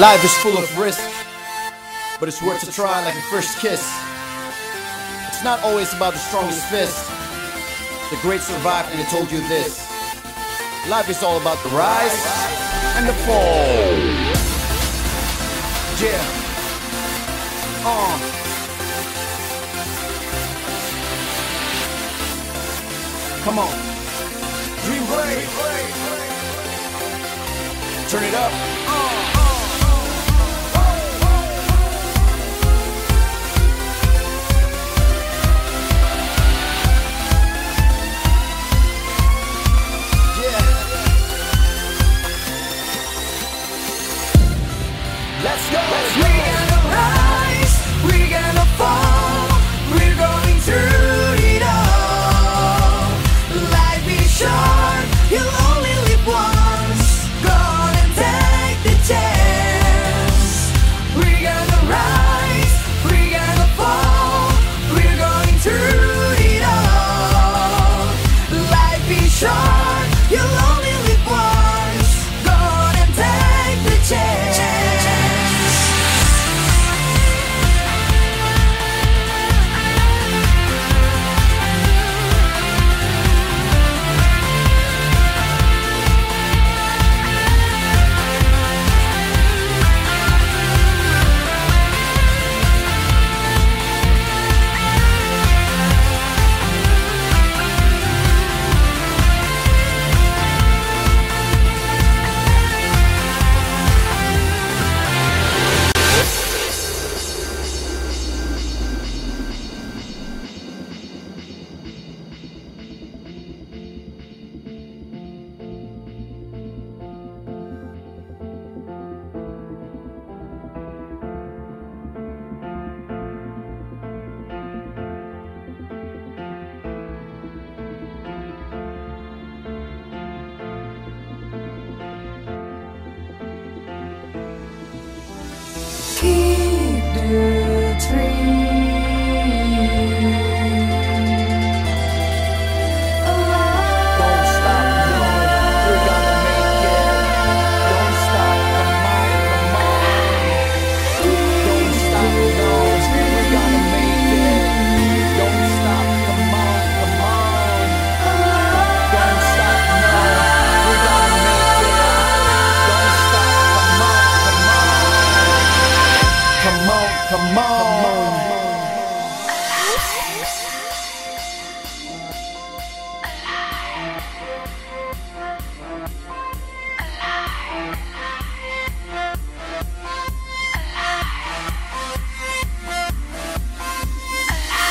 Life is full of risk, but it's worth a try like a first kiss. It's not always about the strongest fist. The great survived and they told you this. Life is all about the rise and the fall. Yeah. Uh. Come on. Dream. Turn it up. Uh. Let's go. Keep come on.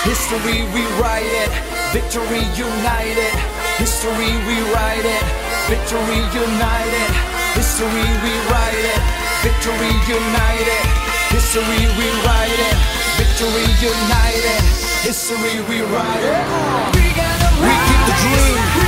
History rewrite it, victory united. History rewrite it, victory united. History rewrite it, victory united. History rewrite it, victory united. History rewrite it. We're We keep the dream.